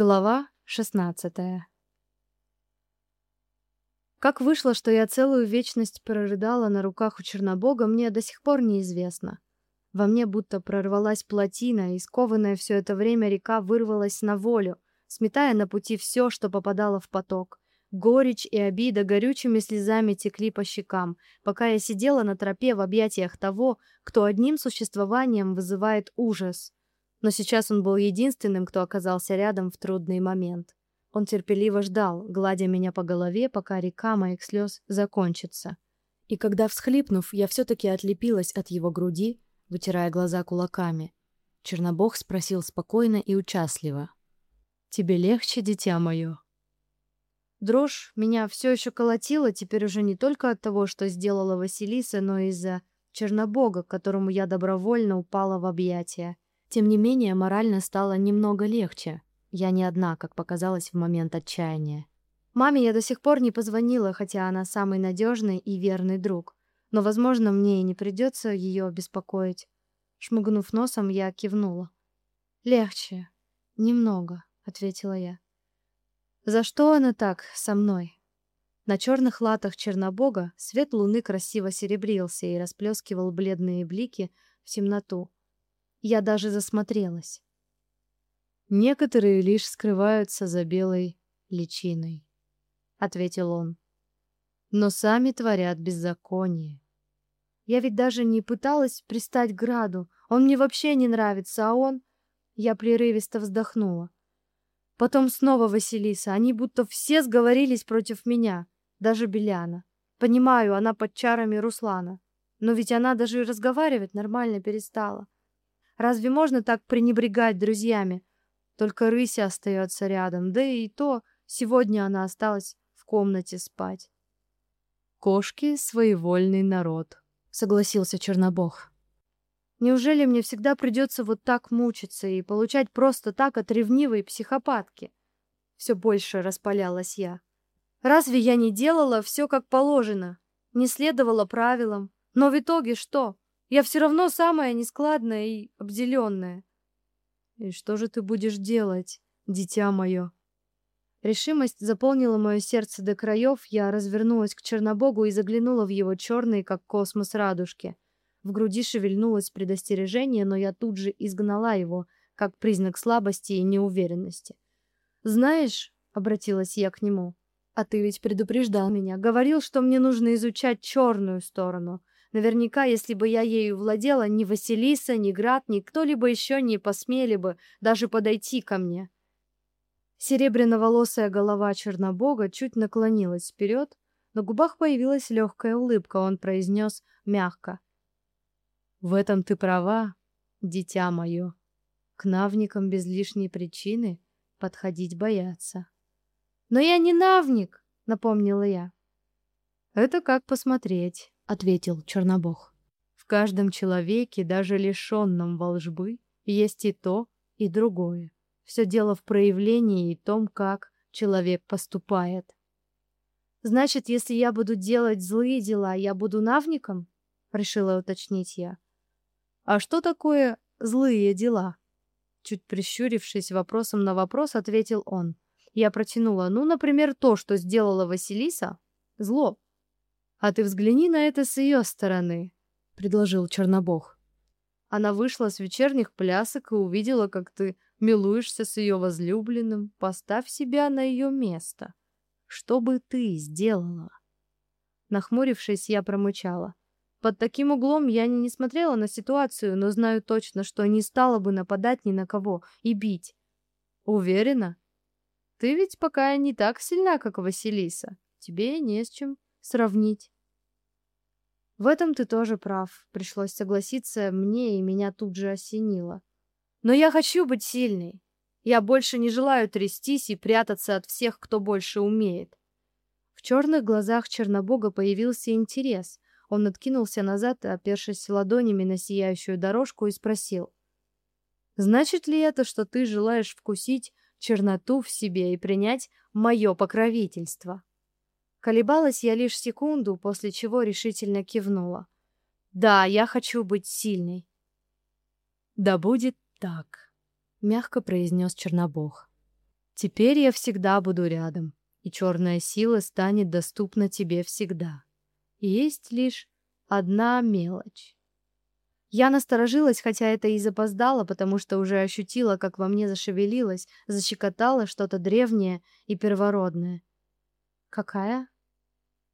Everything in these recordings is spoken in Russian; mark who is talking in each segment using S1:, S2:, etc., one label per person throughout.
S1: Глава 16. Как вышло, что я целую вечность прорыдала на руках у Чернобога, мне до сих пор неизвестно. Во мне будто прорвалась плотина, и скованная все это время река вырвалась на волю, сметая на пути все, что попадало в поток. Горечь и обида горючими слезами текли по щекам, пока я сидела на тропе в объятиях того, кто одним существованием вызывает ужас — но сейчас он был единственным, кто оказался рядом в трудный момент. Он терпеливо ждал, гладя меня по голове, пока река моих слез закончится. И когда, всхлипнув, я все-таки отлепилась от его груди, вытирая глаза кулаками, Чернобог спросил спокойно и участливо. «Тебе легче, дитя мое?» Дрожь меня все еще колотила, теперь уже не только от того, что сделала Василиса, но и из-за Чернобога, которому я добровольно упала в объятия. Тем не менее, морально стало немного легче. Я не одна, как показалось в момент отчаяния. Маме я до сих пор не позвонила, хотя она самый надежный и верный друг. Но, возможно, мне и не придется ее беспокоить. Шмыгнув носом, я кивнула. Легче, немного, ответила я. За что она так со мной? На черных латах Чернобога свет луны красиво серебрился и расплескивал бледные блики в темноту. Я даже засмотрелась. Некоторые лишь скрываются за белой личиной, ответил он. Но сами творят беззаконие. Я ведь даже не пыталась пристать к Граду. Он мне вообще не нравится, а он Я прерывисто вздохнула. Потом снова Василиса. Они будто все сговорились против меня, даже Беляна. Понимаю, она под чарами Руслана, но ведь она даже разговаривать нормально перестала. Разве можно так пренебрегать друзьями? Только Рыся остается рядом, да и то сегодня она осталась в комнате спать. Кошки своевольный народ, согласился Чернобог. Неужели мне всегда придется вот так мучиться и получать просто так от ревнивой психопатки? Все больше распалялась я. Разве я не делала все как положено, не следовала правилам? Но в итоге что? Я все равно самая нескладная и обделенная. И что же ты будешь делать, дитя мое? Решимость заполнила мое сердце до краев, я развернулась к Чернобогу и заглянула в его черные, как космос, радужки. В груди шевельнулось предостережение, но я тут же изгнала его, как признак слабости и неуверенности. «Знаешь», — обратилась я к нему, — «а ты ведь предупреждал меня, говорил, что мне нужно изучать черную сторону». Наверняка, если бы я ею владела, ни Василиса, ни Град, ни кто-либо еще не посмели бы даже подойти ко мне. Серебряноволосая голова Чернобога чуть наклонилась вперед, на губах появилась легкая улыбка, он произнес мягко. «В этом ты права, дитя мое. К навникам без лишней причины подходить боятся». «Но я не навник», — напомнила я. «Это как посмотреть» ответил Чернобог. В каждом человеке, даже лишенном волжбы, есть и то, и другое. Все дело в проявлении и том, как человек поступает. Значит, если я буду делать злые дела, я буду навником? решила уточнить я. А что такое злые дела? Чуть прищурившись вопросом на вопрос, ответил он. Я протянула: "Ну, например, то, что сделала Василиса, зло. А ты взгляни на это с ее стороны, предложил Чернобог. Она вышла с вечерних плясок и увидела, как ты милуешься с ее возлюбленным. Поставь себя на ее место. Что бы ты сделала? Нахмурившись, я промычала. Под таким углом я не смотрела на ситуацию, но знаю точно, что не стала бы нападать ни на кого и бить. Уверена? Ты ведь пока не так сильна, как Василиса. Тебе не с чем сравнить. В этом ты тоже прав. Пришлось согласиться мне, и меня тут же осенило. Но я хочу быть сильной. Я больше не желаю трястись и прятаться от всех, кто больше умеет. В черных глазах Чернобога появился интерес. Он откинулся назад, опершись ладонями на сияющую дорожку, и спросил. «Значит ли это, что ты желаешь вкусить черноту в себе и принять мое покровительство?» Колебалась я лишь секунду, после чего решительно кивнула. Да, я хочу быть сильной. Да будет так, мягко произнес Чернобог. Теперь я всегда буду рядом, и черная сила станет доступна тебе всегда. Есть лишь одна мелочь. Я насторожилась, хотя это и запоздало, потому что уже ощутила, как во мне зашевелилось, защекотало что-то древнее и первородное. Какая?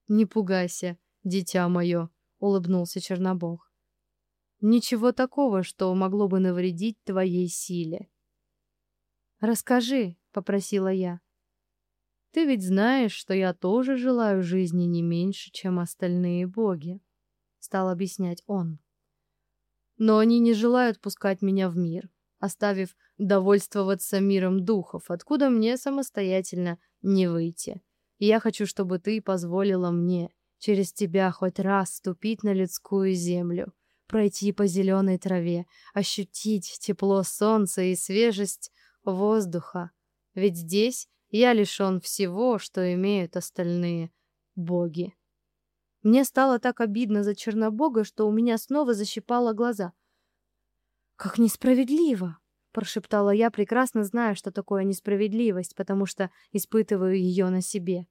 S1: Не пугайся, дитя мое, улыбнулся Чернобог. Ничего такого, что могло бы навредить твоей силе. Расскажи, попросила я. Ты ведь знаешь, что я тоже желаю жизни не меньше, чем остальные боги, стал объяснять он. Но они не желают пускать меня в мир, оставив довольствоваться миром духов, откуда мне самостоятельно не выйти. И я хочу, чтобы ты позволила мне через тебя хоть раз ступить на людскую землю, пройти по зеленой траве, ощутить тепло солнца и свежесть воздуха. Ведь здесь я лишён всего, что имеют остальные боги. Мне стало так обидно за Чернобога, что у меня снова защипало глаза. «Как несправедливо!» — прошептала я, прекрасно зная, что такое несправедливость, потому что испытываю ее на себе.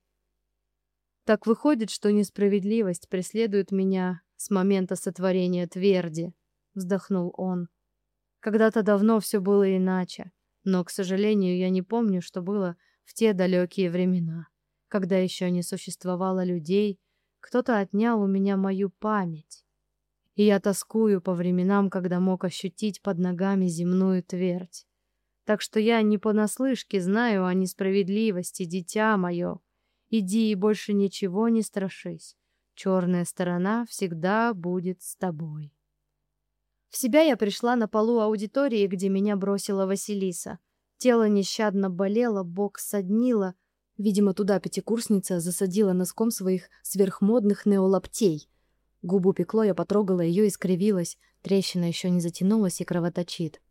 S1: Так выходит, что несправедливость преследует меня с момента сотворения Тверди, вздохнул он. Когда-то давно все было иначе, но, к сожалению, я не помню, что было в те далекие времена, когда еще не существовало людей, кто-то отнял у меня мою память. И я тоскую по временам, когда мог ощутить под ногами земную твердь. Так что я не понаслышке знаю о несправедливости, дитя мое. Иди и больше ничего не страшись. Черная сторона всегда будет с тобой. В себя я пришла на полу аудитории, где меня бросила Василиса. Тело нещадно болело, бок соднило, Видимо, туда пятикурсница засадила носком своих сверхмодных неолаптей. Губу пекло, я потрогала ее и скривилась. Трещина еще не затянулась и кровоточит.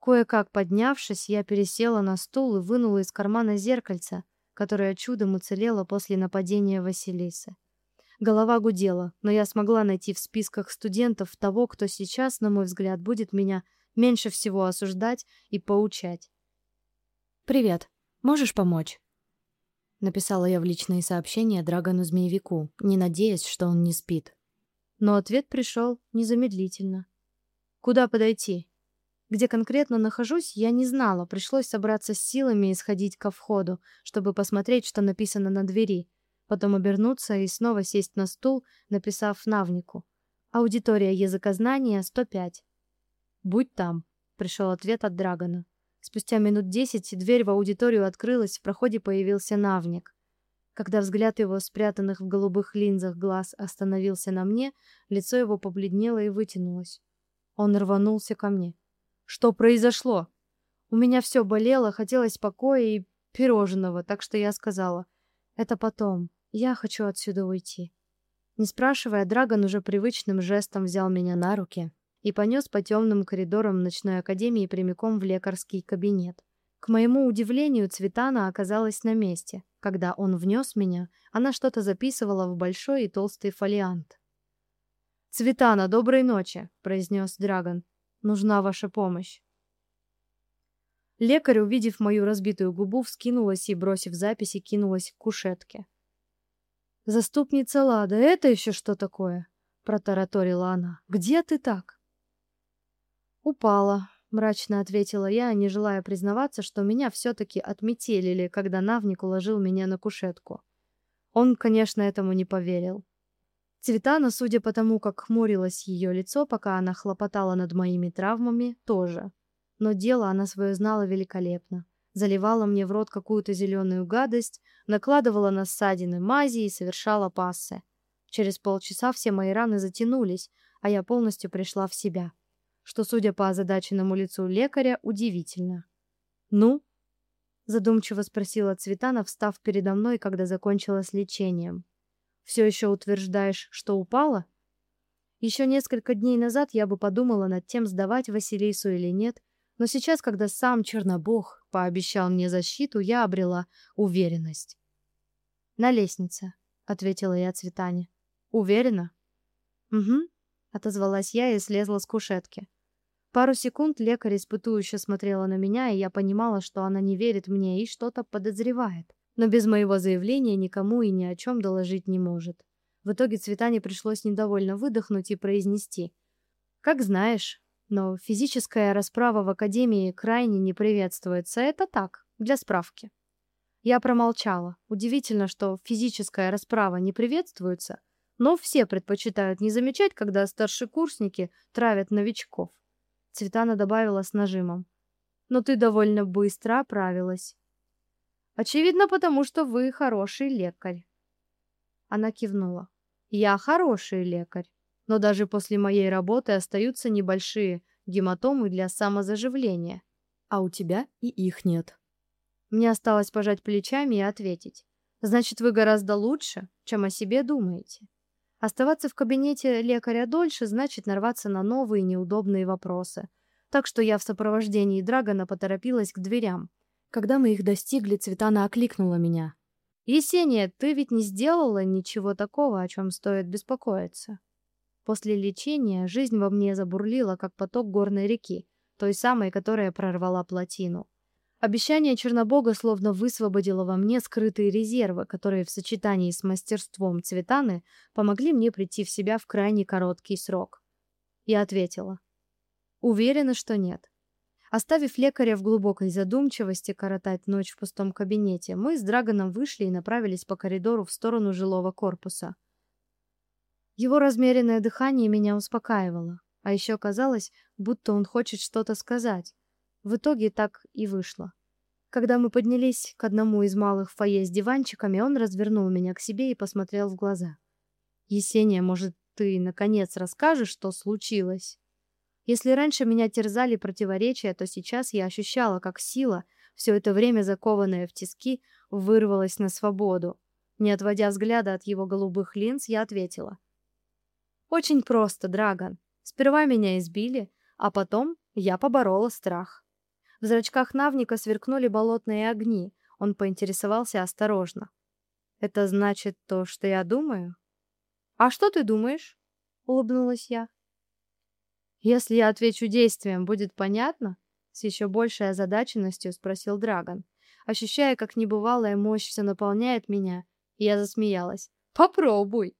S1: Кое-как поднявшись, я пересела на стул и вынула из кармана зеркальце, которое чудом уцелело после нападения Василисы. Голова гудела, но я смогла найти в списках студентов того, кто сейчас, на мой взгляд, будет меня меньше всего осуждать и поучать. «Привет. Можешь помочь?» Написала я в личные сообщения Драгону Змеевику, не надеясь, что он не спит. Но ответ пришел незамедлительно. Куда подойти? Где конкретно нахожусь, я не знала, пришлось собраться с силами и сходить ко входу, чтобы посмотреть, что написано на двери, потом обернуться и снова сесть на стул, написав навнику. Аудитория языкознания 105. Будь там, пришел ответ от Драгона. Спустя минут десять дверь в аудиторию открылась, в проходе появился Навник. Когда взгляд его, спрятанных в голубых линзах глаз, остановился на мне, лицо его побледнело и вытянулось. Он рванулся ко мне. Что произошло? У меня все болело, хотелось покоя и пирожного, так что я сказала: "Это потом. Я хочу отсюда уйти". Не спрашивая, Драгон уже привычным жестом взял меня на руки и понес по темным коридорам ночной академии прямиком в лекарский кабинет. К моему удивлению, Цветана оказалась на месте. Когда он внес меня, она что-то записывала в большой и толстый фолиант. «Цветана, доброй ночи!» — произнес Драгон. «Нужна ваша помощь». Лекарь, увидев мою разбитую губу, вскинулась и, бросив записи, кинулась к кушетке. «Заступница Лада, это еще что такое?» — протараторила она. «Где ты так?» «Упала», — мрачно ответила я, не желая признаваться, что меня все-таки отметелили, когда Навник уложил меня на кушетку. Он, конечно, этому не поверил. Цветана, судя по тому, как хмурилось ее лицо, пока она хлопотала над моими травмами, тоже. Но дело она свое знала великолепно. Заливала мне в рот какую-то зеленую гадость, накладывала на ссадины мази и совершала пассы. Через полчаса все мои раны затянулись, а я полностью пришла в себя что, судя по озадаченному лицу лекаря, удивительно. «Ну?» — задумчиво спросила Цветана, встав передо мной, когда закончила с лечением. «Все еще утверждаешь, что упала?» Еще несколько дней назад я бы подумала над тем, сдавать Василису или нет, но сейчас, когда сам Чернобог пообещал мне защиту, я обрела уверенность. «На лестнице», — ответила я Цветане. «Уверена?» «Угу», — отозвалась я и слезла с кушетки. Пару секунд лекарь испытующе смотрела на меня, и я понимала, что она не верит мне и что-то подозревает. Но без моего заявления никому и ни о чем доложить не может. В итоге Цветане пришлось недовольно выдохнуть и произнести. «Как знаешь, но физическая расправа в Академии крайне не приветствуется. Это так, для справки». Я промолчала. Удивительно, что физическая расправа не приветствуется, но все предпочитают не замечать, когда старшекурсники травят новичков. Цветана добавила с нажимом. Но ты довольно быстро оправилась. Очевидно, потому что вы хороший лекарь. Она кивнула. Я хороший лекарь, но даже после моей работы остаются небольшие гематомы для самозаживления, а у тебя и их нет. Мне осталось пожать плечами и ответить. Значит, вы гораздо лучше, чем о себе думаете. Оставаться в кабинете лекаря дольше значит нарваться на новые неудобные вопросы. Так что я в сопровождении Драгона поторопилась к дверям. Когда мы их достигли, Цветана окликнула меня. «Есения, ты ведь не сделала ничего такого, о чем стоит беспокоиться?» После лечения жизнь во мне забурлила, как поток горной реки, той самой, которая прорвала плотину. Обещание Чернобога словно высвободило во мне скрытые резервы, которые в сочетании с мастерством Цветаны помогли мне прийти в себя в крайне короткий срок. Я ответила. Уверена, что нет. Оставив лекаря в глубокой задумчивости коротать ночь в пустом кабинете, мы с Драгоном вышли и направились по коридору в сторону жилого корпуса. Его размеренное дыхание меня успокаивало, а еще казалось, будто он хочет что-то сказать, в итоге так и вышло. Когда мы поднялись к одному из малых фойе с диванчиками, он развернул меня к себе и посмотрел в глаза. «Есения, может, ты, наконец, расскажешь, что случилось?» Если раньше меня терзали противоречия, то сейчас я ощущала, как сила, все это время закованная в тиски, вырвалась на свободу. Не отводя взгляда от его голубых линз, я ответила. «Очень просто, Драгон. Сперва меня избили, а потом я поборола страх». В зрачках Навника сверкнули болотные огни. Он поинтересовался осторожно. «Это значит то, что я думаю?» «А что ты думаешь?» — улыбнулась я. «Если я отвечу действием, будет понятно?» С еще большей озадаченностью спросил Драгон. Ощущая, как небывалая мощь все наполняет меня, я засмеялась. «Попробуй!»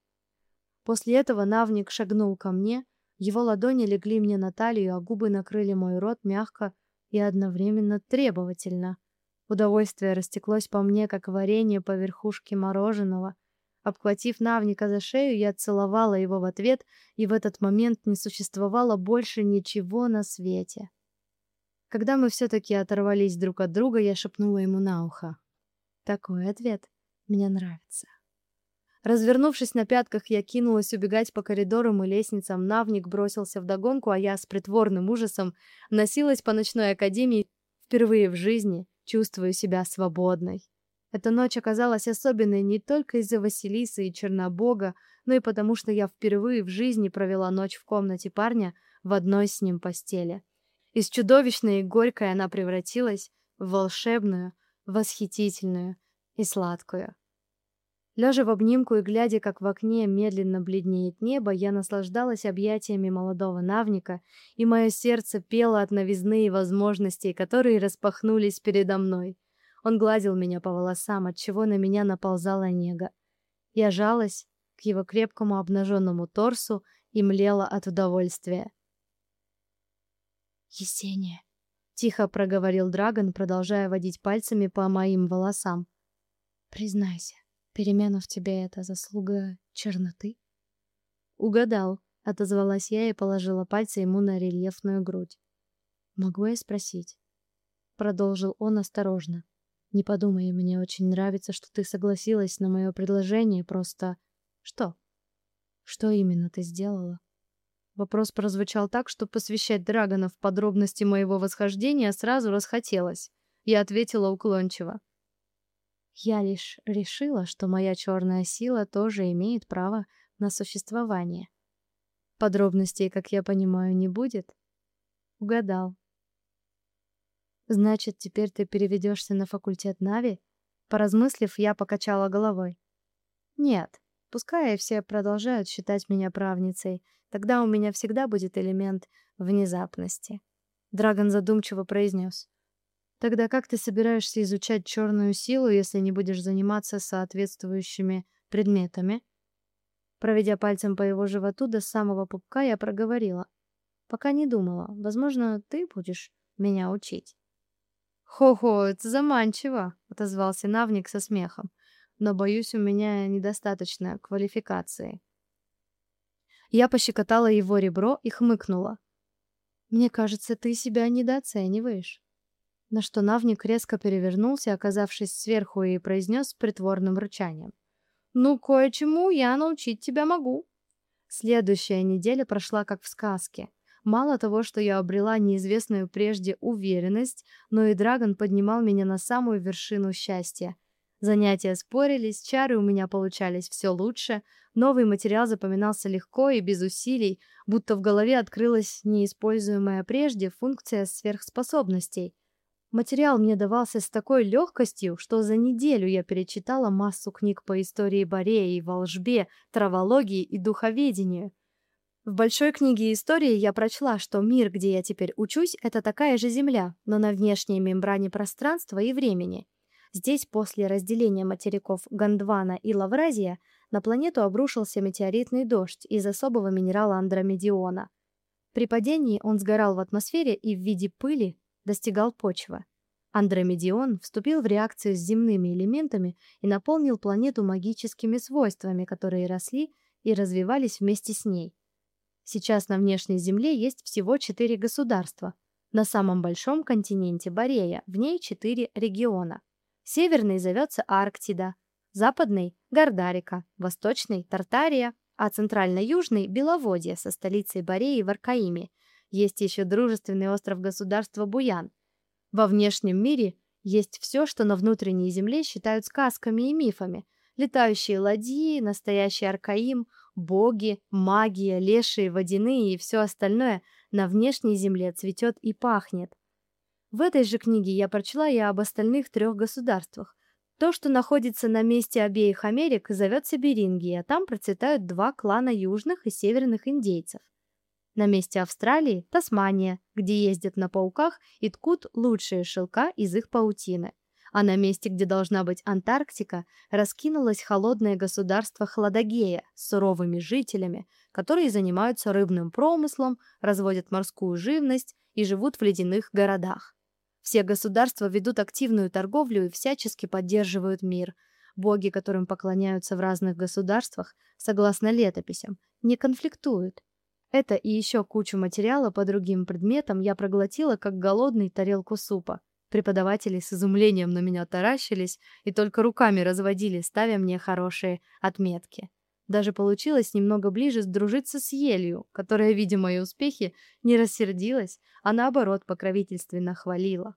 S1: После этого Навник шагнул ко мне, его ладони легли мне на талию, а губы накрыли мой рот мягко, и одновременно требовательно. Удовольствие растеклось по мне, как варенье по верхушке мороженого. Обхватив Навника за шею, я целовала его в ответ, и в этот момент не существовало больше ничего на свете. Когда мы все-таки оторвались друг от друга, я шепнула ему на ухо. Такой ответ мне нравится. Развернувшись на пятках, я кинулась убегать по коридорам и лестницам. Навник бросился в догонку, а я с притворным ужасом носилась по ночной академии, впервые в жизни чувствую себя свободной. Эта ночь оказалась особенной не только из-за Василисы и Чернобога, но и потому, что я впервые в жизни провела ночь в комнате парня в одной с ним постели. Из чудовищной и горькой она превратилась в волшебную, восхитительную и сладкую. Лежа в обнимку и глядя, как в окне медленно бледнеет небо, я наслаждалась объятиями молодого навника, и мое сердце пело от новизны и возможностей, которые распахнулись передо мной. Он гладил меня по волосам, отчего на меня наползала нега. Я жалась к его крепкому обнаженному торсу и млела от удовольствия. «Есения», — тихо проговорил Драгон, продолжая водить пальцами по моим волосам. «Признайся, Перемена в тебе — это заслуга черноты? Угадал, отозвалась я и положила пальцы ему на рельефную грудь. Могу я спросить? Продолжил он осторожно. Не подумай, мне очень нравится, что ты согласилась на мое предложение, просто... Что? Что именно ты сделала? Вопрос прозвучал так, что посвящать Драгона в подробности моего восхождения сразу расхотелось. Я ответила уклончиво. Я лишь решила, что моя черная сила тоже имеет право на существование. Подробностей, как я понимаю, не будет. Угадал. Значит, теперь ты переведешься на факультет Нави? Поразмыслив, я покачала головой. Нет, Пускай все продолжают считать меня правницей. Тогда у меня всегда будет элемент внезапности. Драгон задумчиво произнес. Тогда как ты собираешься изучать черную силу, если не будешь заниматься соответствующими предметами? Проведя пальцем по его животу до самого пупка, я проговорила: "Пока не думала. Возможно, ты будешь меня учить". «Хо-хо, это заманчиво», — отозвался Навник со смехом. «Но, боюсь, у меня недостаточно квалификации». Я пощекотала его ребро и хмыкнула. «Мне кажется, ты себя недооцениваешь». На что Навник резко перевернулся, оказавшись сверху, и произнес с притворным рычанием. «Ну, кое-чему я научить тебя могу». Следующая неделя прошла как в сказке. Мало того, что я обрела неизвестную прежде уверенность, но и Драгон поднимал меня на самую вершину счастья. Занятия спорились, чары у меня получались все лучше, новый материал запоминался легко и без усилий, будто в голове открылась неиспользуемая прежде функция сверхспособностей. Материал мне давался с такой легкостью, что за неделю я перечитала массу книг по истории Бореи, волжбе, травологии и духоведению. В большой книге истории я прочла, что мир, где я теперь учусь, это такая же Земля, но на внешней мембране пространства и времени. Здесь после разделения материков Гондвана и Лавразия на планету обрушился метеоритный дождь из особого минерала андромедиона. При падении он сгорал в атмосфере и в виде пыли достигал почвы. Андромедион вступил в реакцию с земными элементами и наполнил планету магическими свойствами, которые росли и развивались вместе с ней. Сейчас на внешней Земле есть всего четыре государства. На самом большом континенте Борея в ней четыре региона. Северный зовется Арктида, западный – Гордарика, восточный – Тартария, а центрально-южный – Беловодье со столицей Бореи в Аркаиме. Есть еще дружественный остров государства Буян. Во внешнем мире есть все, что на внутренней Земле считают сказками и мифами – летающие ладьи, настоящий Аркаим, боги, магия, лешие, водяные и все остальное на внешней земле цветет и пахнет. В этой же книге я прочла и об остальных трех государствах. То, что находится на месте обеих Америк, зовется Берингия, там процветают два клана южных и северных индейцев. На месте Австралии – Тасмания, где ездят на пауках и ткут лучшие шелка из их паутины а на месте, где должна быть Антарктика, раскинулось холодное государство Хладогея с суровыми жителями, которые занимаются рыбным промыслом, разводят морскую живность и живут в ледяных городах. Все государства ведут активную торговлю и всячески поддерживают мир. Боги, которым поклоняются в разных государствах, согласно летописям, не конфликтуют. Это и еще кучу материала по другим предметам я проглотила, как голодный тарелку супа. Преподаватели с изумлением на меня таращились и только руками разводили, ставя мне хорошие отметки. Даже получилось немного ближе сдружиться с Елью, которая, видя мои успехи, не рассердилась, а наоборот покровительственно хвалила.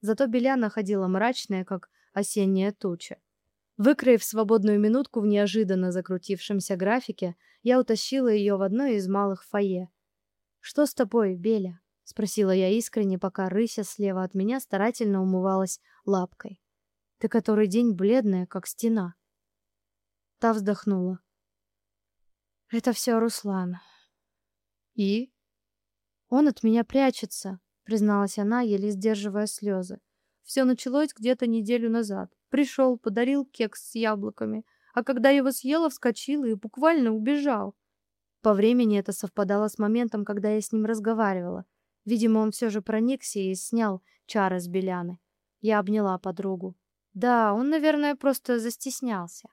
S1: Зато Беляна ходила мрачная, как осенняя туча. Выкроив свободную минутку в неожиданно закрутившемся графике, я утащила ее в одно из малых фойе. «Что с тобой, Беля?» — спросила я искренне, пока рыся слева от меня старательно умывалась лапкой. «Ты который день бледная, как стена». Та вздохнула. «Это все Руслан». «И?» «Он от меня прячется», — призналась она, еле сдерживая слезы. «Все началось где-то неделю назад. Пришел, подарил кекс с яблоками, а когда его съела, вскочил и буквально убежал». По времени это совпадало с моментом, когда я с ним разговаривала. Видимо, он все же проникся и снял чары с Беляны. Я обняла подругу. Да, он, наверное, просто застеснялся.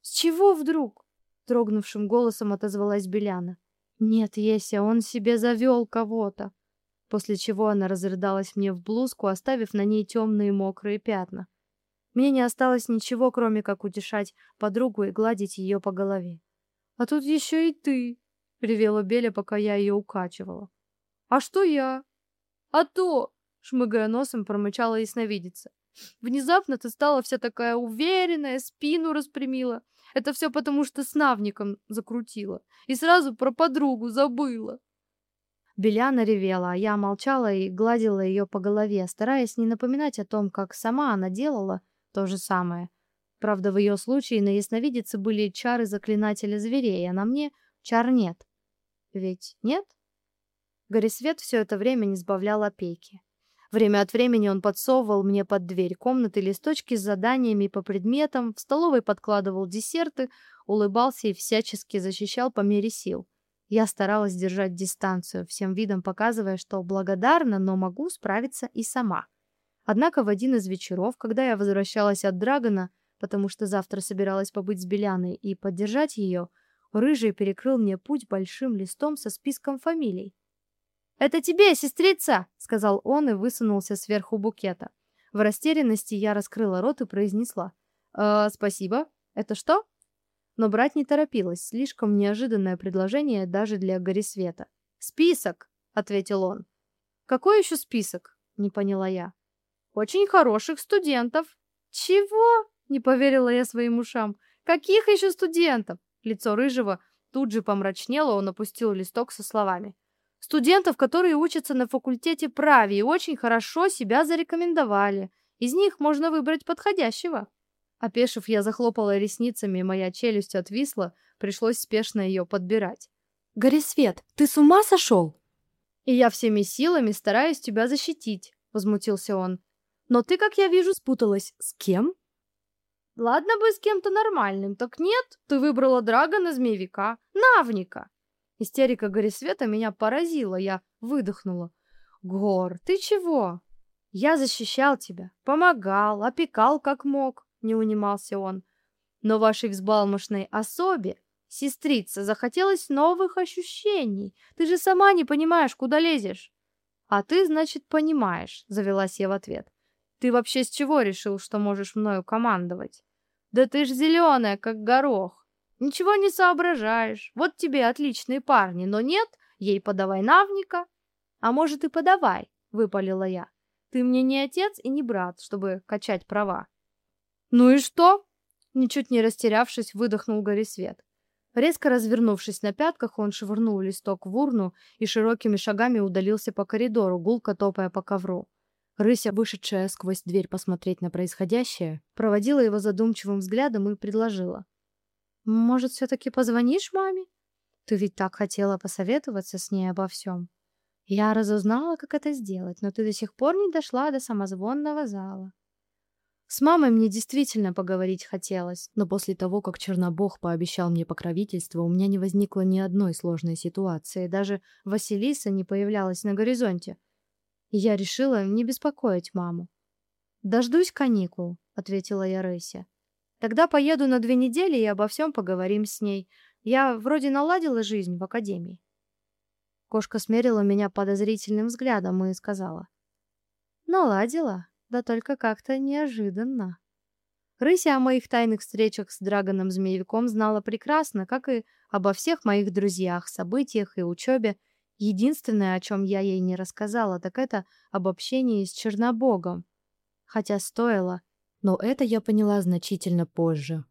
S1: С чего вдруг? Трогнувшим голосом отозвалась Беляна. Нет, Еся, он себе завел кого-то. После чего она разрыдалась мне в блузку, оставив на ней темные мокрые пятна. Мне не осталось ничего, кроме как утешать подругу и гладить ее по голове. А тут еще и ты, ревела Беля, пока я ее укачивала. А что я? А то, шмыгая носом, промычала ясновидица. Внезапно ты стала вся такая уверенная, спину распрямила. Это все потому, что с навником закрутила. И сразу про подругу забыла. Беляна ревела, а я молчала и гладила ее по голове, стараясь не напоминать о том, как сама она делала то же самое. Правда, в ее случае на ясновидице были чары заклинателя зверей, а на мне чар нет. Ведь нет? Горисвет все это время не сбавлял опеки. Время от времени он подсовывал мне под дверь комнаты листочки с заданиями по предметам, в столовой подкладывал десерты, улыбался и всячески защищал по мере сил. Я старалась держать дистанцию, всем видом показывая, что благодарна, но могу справиться и сама. Однако в один из вечеров, когда я возвращалась от Драгона, потому что завтра собиралась побыть с Беляной и поддержать ее, Рыжий перекрыл мне путь большим листом со списком фамилий. «Это тебе, сестрица!» — сказал он и высунулся сверху букета. В растерянности я раскрыла рот и произнесла. «Э, «Спасибо. Это что?» Но брать не торопилась, слишком неожиданное предложение даже для Горисвета. «Список!» — ответил он. «Какой еще список?» — не поняла я. «Очень хороших студентов». «Чего?» — не поверила я своим ушам. «Каких еще студентов?» Лицо Рыжего тут же помрачнело, он опустил листок со словами. Студентов, которые учатся на факультете праве и очень хорошо себя зарекомендовали. Из них можно выбрать подходящего. Опешив, я захлопала ресницами, моя челюсть отвисла, пришлось спешно ее подбирать.
S2: «Горисвет, ты с ума сошел?»
S1: «И я всеми силами стараюсь тебя защитить», — возмутился он. «Но ты, как я вижу, спуталась. С кем?» «Ладно бы с кем-то нормальным, так нет, ты выбрала Драгона Змеевика, Навника. Истерика Горисвета меня поразила, я выдохнула. «Гор, ты чего?» «Я защищал тебя, помогал, опекал как мог», — не унимался он. «Но вашей взбалмошной особе, сестрица, захотелось новых ощущений. Ты же сама не понимаешь, куда лезешь». «А ты, значит, понимаешь», — завелась я в ответ. «Ты вообще с чего решил, что можешь мною командовать?» «Да ты ж зеленая, как горох. Ничего не соображаешь. Вот тебе отличные парни, но нет, ей подавай навника. А может и подавай, выпалила я. Ты мне не отец и не брат, чтобы качать права. Ну и что? Ничуть не растерявшись, выдохнул Горисвет. Резко развернувшись на пятках, он швырнул листок в урну и широкими шагами удалился по коридору, гулко топая по ковру. Рыся, вышедшая сквозь дверь посмотреть на происходящее, проводила его задумчивым взглядом и предложила. Может, все-таки позвонишь маме? Ты ведь так хотела посоветоваться с ней обо всем. Я разузнала, как это сделать, но ты до сих пор не дошла до самозвонного зала. С мамой мне действительно поговорить хотелось, но после того, как Чернобог пообещал мне покровительство, у меня не возникло ни одной сложной ситуации, даже Василиса не появлялась на горизонте. Я решила не беспокоить маму. «Дождусь каникул», — ответила я Рысе. Тогда поеду на две недели и обо всем поговорим с ней. Я вроде наладила жизнь в академии. Кошка смерила меня подозрительным взглядом и сказала. Наладила, да только как-то неожиданно. Рыся о моих тайных встречах с Драгоном-змеевиком знала прекрасно, как и обо всех моих друзьях, событиях и учебе. Единственное, о чем я ей не рассказала, так это об общении с Чернобогом. Хотя стоило, но это я поняла значительно позже.